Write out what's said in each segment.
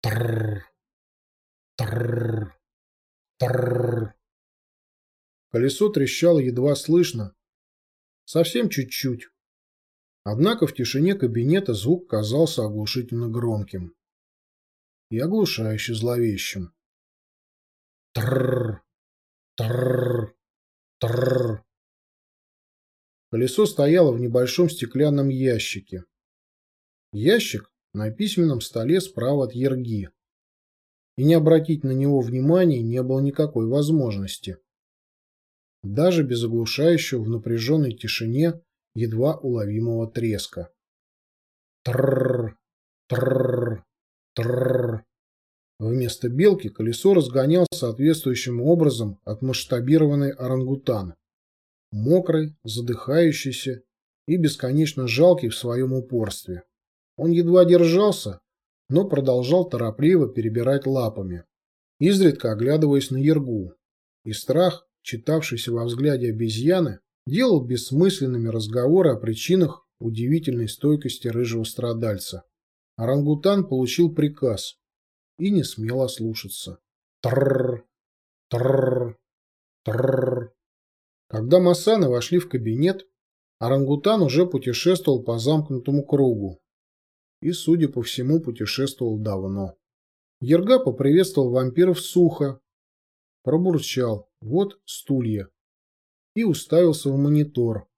Трррр. Трррр. Трррр. Колесо трещало едва слышно. Совсем чуть-чуть. Однако в тишине кабинета звук казался оглушительно громким. И оглушающе зловещим. Трррр. Трррр. Трррр. Колесо стояло в небольшом стеклянном ящике. Ящик на письменном столе справа от Ерги. И не обратить на него внимания не было никакой возможности. Даже без оглушающего в напряженной тишине едва уловимого треска. Трррр, трррр, трррр. Вместо белки колесо разгонял соответствующим образом отмасштабированный орангутан. Мокрый, задыхающийся и бесконечно жалкий в своем упорстве. Он едва держался, но продолжал торопливо перебирать лапами, изредка оглядываясь на Ергу. И страх, читавшийся во взгляде обезьяны, делал бессмысленными разговоры о причинах удивительной стойкости рыжего страдальца. Орангутан получил приказ и не смел ослушаться. Трррр, трррр, трррр. Когда Масаны вошли в кабинет, орангутан уже путешествовал по замкнутому кругу, и, судя по всему, путешествовал давно. Ерга поприветствовал вампиров сухо, пробурчал «вот стулья» и уставился в монитор,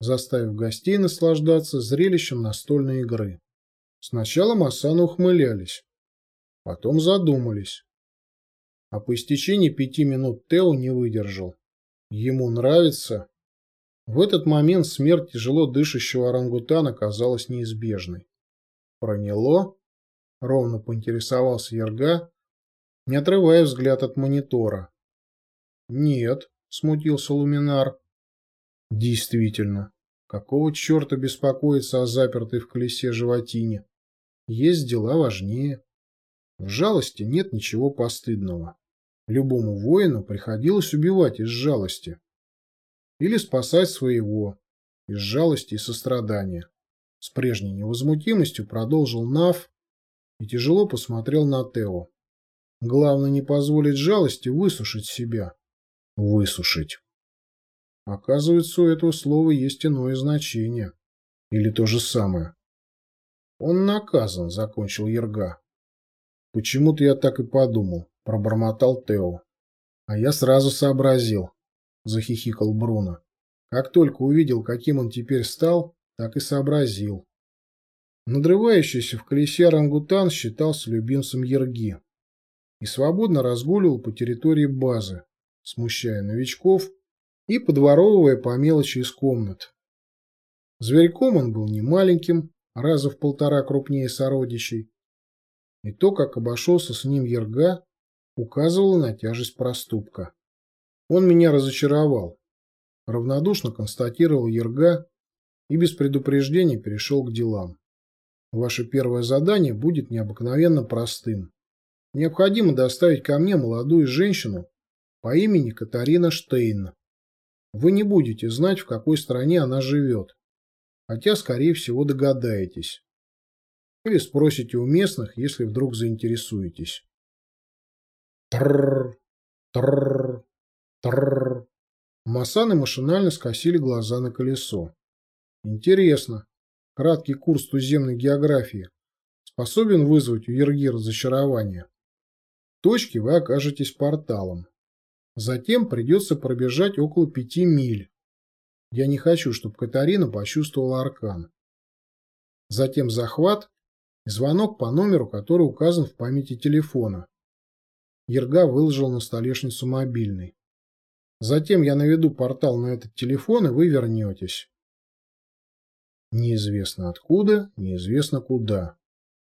заставив гостей наслаждаться зрелищем настольной игры. Сначала Масаны ухмылялись, потом задумались. А по истечении пяти минут Тео не выдержал. Ему нравится. В этот момент смерть тяжело дышащего орангутана казалась неизбежной. Проняло? Ровно поинтересовался Ерга, не отрывая взгляд от монитора. Нет, смутился Луминар. Действительно, какого черта беспокоиться о запертой в колесе животине? Есть дела важнее. В жалости нет ничего постыдного. Любому воину приходилось убивать из жалости. Или спасать своего из жалости и сострадания. С прежней невозмутимостью продолжил Нав и тяжело посмотрел на Тео. Главное не позволить жалости высушить себя. Высушить. Оказывается, у этого слова есть иное значение. Или то же самое. Он наказан, закончил Ерга. Почему-то я так и подумал, пробормотал Тео. А я сразу сообразил, захихикал Бруно. Как только увидел, каким он теперь стал, так и сообразил. Надрывающийся в колесе орангутан считался любимцем Ерги и свободно разгуливал по территории базы, смущая новичков и подворовывая по мелочи из комнат. Зверьком он был не маленьким, раза в полтора крупнее сородичей, и то, как обошелся с ним Ерга, указывало на тяжесть проступка. Он меня разочаровал. Равнодушно констатировал Ерга, и без предупреждения перешел к делам. Ваше первое задание будет необыкновенно простым. Необходимо доставить ко мне молодую женщину по имени Катарина Штейн. Вы не будете знать, в какой стране она живет, хотя, скорее всего, догадаетесь. Или спросите у местных, если вдруг заинтересуетесь. Трррр, трррр, трррр. Масаны машинально скосили глаза на колесо. Интересно. Краткий курс туземной географии способен вызвать у Ерги разочарование. В точке вы окажетесь порталом. Затем придется пробежать около пяти миль. Я не хочу, чтобы Катарина почувствовала аркан. Затем захват и звонок по номеру, который указан в памяти телефона. Ерга выложил на столешницу мобильный. Затем я наведу портал на этот телефон, и вы вернетесь. Неизвестно откуда, неизвестно куда.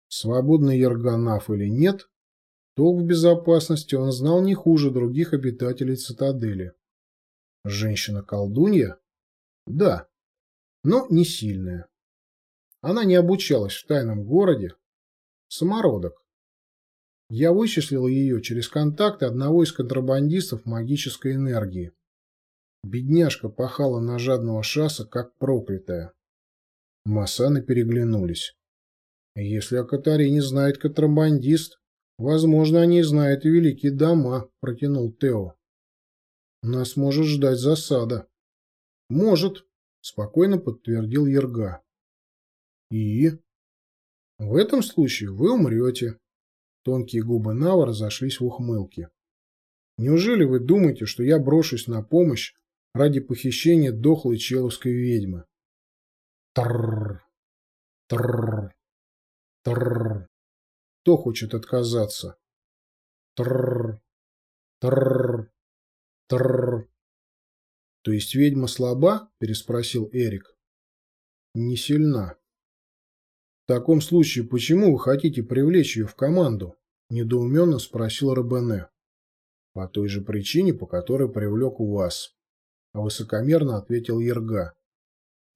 Свободный Ерганав или нет, толк в безопасности он знал не хуже других обитателей цитадели. Женщина-колдунья? Да, но не сильная. Она не обучалась в тайном городе. Самородок. Я вычислил ее через контакты одного из контрабандистов магической энергии. Бедняжка пахала на жадного шаса, как проклятая. Масаны переглянулись. Если о Катарине знает контрабандист, возможно, они знают великие дома, протянул Тео. Нас может ждать засада. Может, спокойно подтвердил Ерга. И? В этом случае вы умрете. Тонкие губы Нава разошлись в ухмылке. Неужели вы думаете, что я брошусь на помощь ради похищения дохлой человской ведьмы? Трррр. Трррр. Трррр. Кто хочет отказаться? Трррр. Трррр. Трррр. То есть ведьма слаба? Переспросил Эрик. Не сильна. В таком случае, почему вы хотите привлечь ее в команду? Недоуменно спросил Робене. По той же причине, по которой привлек вас. А высокомерно ответил Ерга.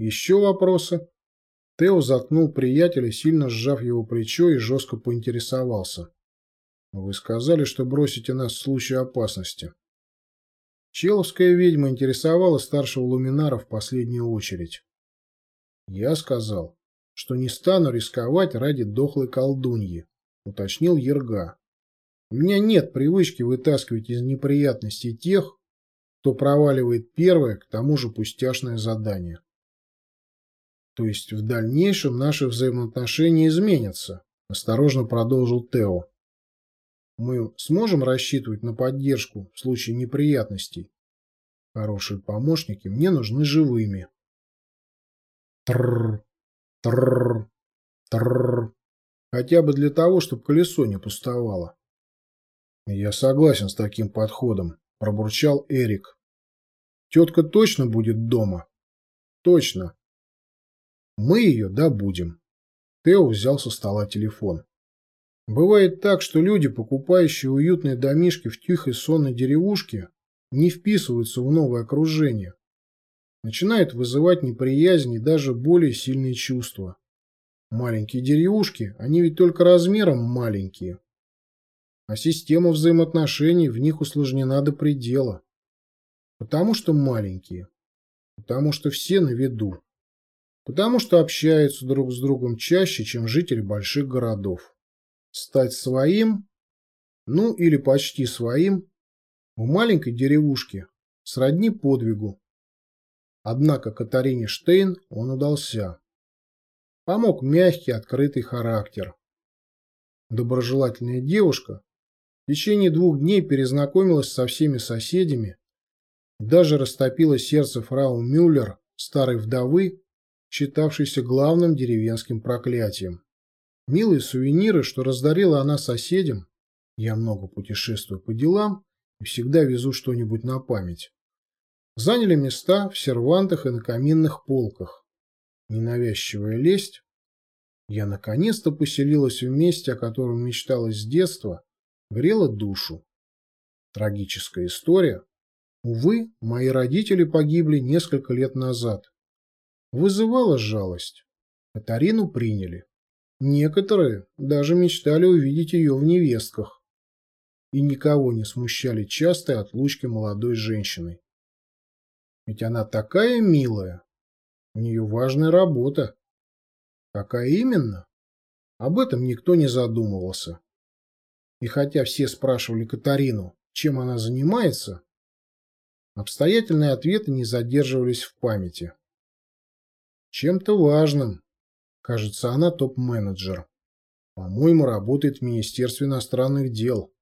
Еще вопросы? Тео заткнул приятеля, сильно сжав его плечо и жестко поинтересовался. Вы сказали, что бросите нас в случае опасности. Человская ведьма интересовала старшего луминара в последнюю очередь. Я сказал, что не стану рисковать ради дохлой колдуньи, уточнил Ерга. У меня нет привычки вытаскивать из неприятностей тех, кто проваливает первое, к тому же пустяшное задание. То есть в дальнейшем наши взаимоотношения изменятся, осторожно продолжил Тео. Мы сможем рассчитывать на поддержку в случае неприятностей. Хорошие помощники мне нужны живыми. Трррр, трррр, трррр. Хотя бы для того, чтобы колесо не пустовало. «Я согласен с таким подходом», – пробурчал Эрик. «Тетка точно будет дома?» «Точно. Мы ее добудем». Тео взял со стола телефон. Бывает так, что люди, покупающие уютные домишки в тихой сонной деревушке, не вписываются в новое окружение. Начинают вызывать неприязнь и даже более сильные чувства. Маленькие деревушки, они ведь только размером маленькие а система взаимоотношений в них усложнена до предела. Потому что маленькие. Потому что все на виду. Потому что общаются друг с другом чаще, чем жители больших городов. Стать своим, ну или почти своим, в маленькой деревушке сродни подвигу. Однако Катарине Штейн он удался. Помог мягкий, открытый характер. Доброжелательная девушка, в течение двух дней перезнакомилась со всеми соседями, даже растопила сердце фрау Мюллер, старой вдовы, считавшейся главным деревенским проклятием. Милые сувениры, что раздарила она соседям, я много путешествую по делам и всегда везу что-нибудь на память, заняли места в сервантах и на каминных полках. Ненавязчивая лесть. Я наконец-то поселилась в месте, о котором мечтала с детства, грела душу. Трагическая история. Увы, мои родители погибли несколько лет назад. Вызывала жалость. Катарину приняли. Некоторые даже мечтали увидеть ее в невестках. И никого не смущали частые отлучки молодой женщины. Ведь она такая милая. У нее важная работа. Какая именно? Об этом никто не задумывался. И хотя все спрашивали Катарину, чем она занимается, обстоятельные ответы не задерживались в памяти. Чем-то важным. Кажется, она топ-менеджер. По-моему, работает в Министерстве иностранных дел.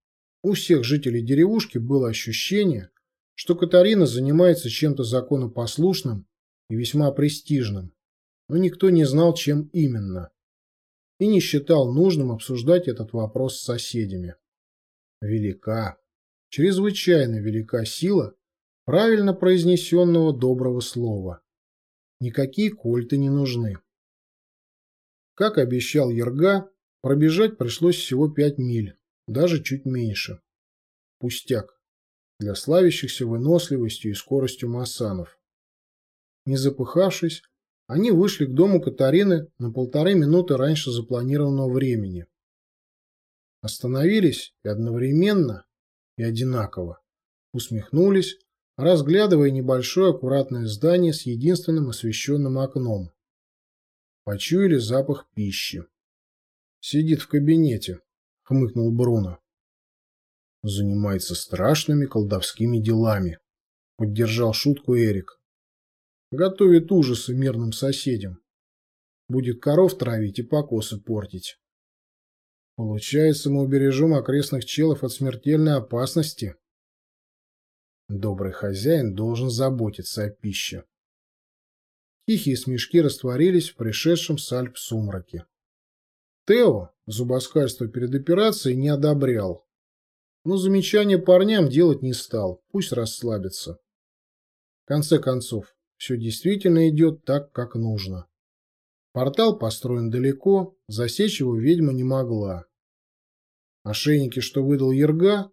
У всех жителей деревушки было ощущение, что Катарина занимается чем-то законопослушным и весьма престижным, но никто не знал, чем именно и не считал нужным обсуждать этот вопрос с соседями. Велика, чрезвычайно велика сила правильно произнесенного доброго слова. Никакие кольты не нужны. Как обещал Ерга, пробежать пришлось всего пять миль, даже чуть меньше. Пустяк для славящихся выносливостью и скоростью массанов. Не запыхавшись, они вышли к дому Катарины на полторы минуты раньше запланированного времени. Остановились и одновременно, и одинаково, усмехнулись, разглядывая небольшое аккуратное здание с единственным освещенным окном. Почуяли запах пищи. Сидит в кабинете, хмыкнул Бруно. Занимается страшными колдовскими делами, поддержал шутку Эрик. Готовит ужасы мирным соседям. Будет коров травить и покосы портить. Получается, мы убережем окрестных челов от смертельной опасности. Добрый хозяин должен заботиться о пище. Тихие смешки растворились в пришедшем с Альп сумраке. Тео зубоскальство перед операцией не одобрял. Но замечания парням делать не стал, пусть расслабятся. В конце концов, все действительно идет так, как нужно. Портал построен далеко, засечь его ведьма не могла. Ошейники, что выдал Ерга,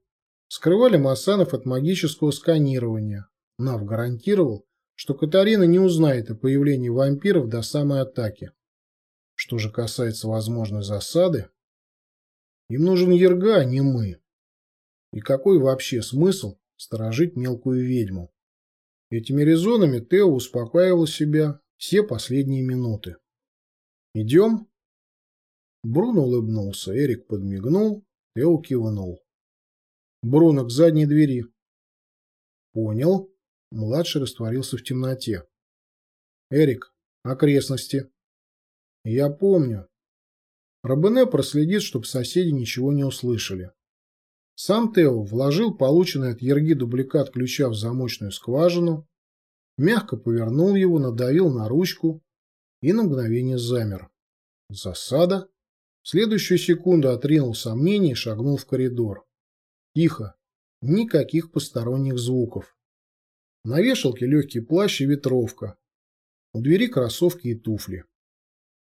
скрывали Масанов от магического сканирования. Нав гарантировал, что Катарина не узнает о появлении вампиров до самой атаки. Что же касается возможной засады, им нужен Ерга, а не мы. И какой вообще смысл сторожить мелкую ведьму? Этими резонами Тео успокаивал себя все последние минуты. «Идем?» Бруно улыбнулся, Эрик подмигнул, Тео кивнул. «Бруно, к задней двери». «Понял». Младший растворился в темноте. «Эрик, окрестности». «Я помню». Робене проследит, чтобы соседи ничего не услышали. Сам Тео вложил полученный от Ерги дубликат ключа в замочную скважину, мягко повернул его, надавил на ручку и на мгновение замер. Засада. В следующую секунду отринул сомнения и шагнул в коридор. Тихо. Никаких посторонних звуков. На вешалке легкий плащ и ветровка. У двери кроссовки и туфли.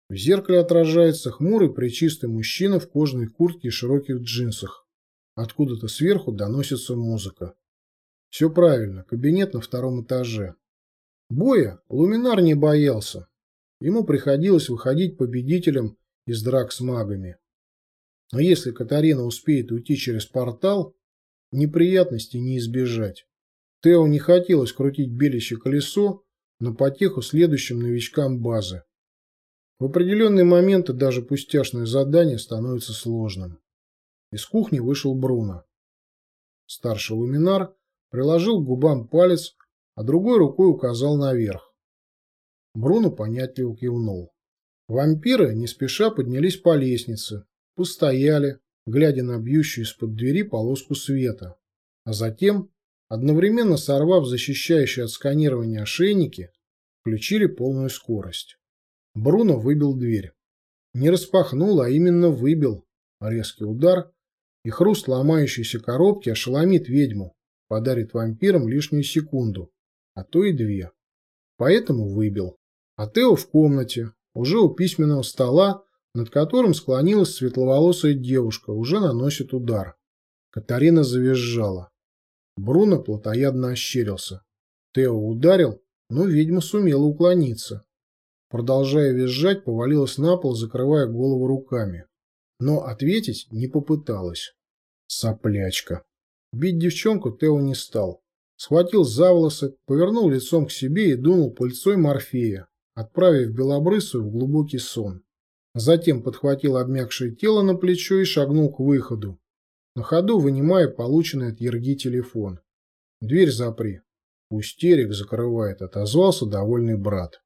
В зеркале отражается хмурый причистый мужчина в кожаной куртке и широких джинсах. Откуда-то сверху доносится музыка. Все правильно, кабинет на втором этаже. Боя Луминар не боялся. Ему приходилось выходить победителем из драк с магами. Но если Катарина успеет уйти через портал, неприятностей не избежать. Тео не хотелось крутить белище колесо на потеху следующим новичкам базы. В определенные моменты даже пустяшное задание становится сложным. Из кухни вышел Бруно. Старший луминар приложил к губам палец, а другой рукой указал наверх. Бруно понятливо кивнул. Вампиры не спеша поднялись по лестнице, постояли, глядя на бьющую из-под двери полоску света, а затем, одновременно сорвав защищающие от сканирования ошейники, включили полную скорость. Бруно выбил дверь. Не распахнул, а именно выбил. Резкий удар, и хруст ломающейся коробки ошеломит ведьму, подарит вампирам лишнюю секунду, а то и две. Поэтому выбил. А Тео в комнате, уже у письменного стола, над которым склонилась светловолосая девушка, уже наносит удар. Катарина завизжала. Бруно плотоядно ощерился. Тео ударил, но ведьма сумела уклониться. Продолжая визжать, повалилась на пол, закрывая голову руками. Но ответить не попыталась. Соплячка. Бить девчонку Тео не стал. Схватил за волосы, повернул лицом к себе и дунул пыльцой морфея, отправив белобрысую в глубокий сон. Затем подхватил обмякшее тело на плечо и шагнул к выходу, на ходу вынимая полученный от Ерги телефон. «Дверь запри». «Пусть Терек закрывает», — отозвался довольный брат.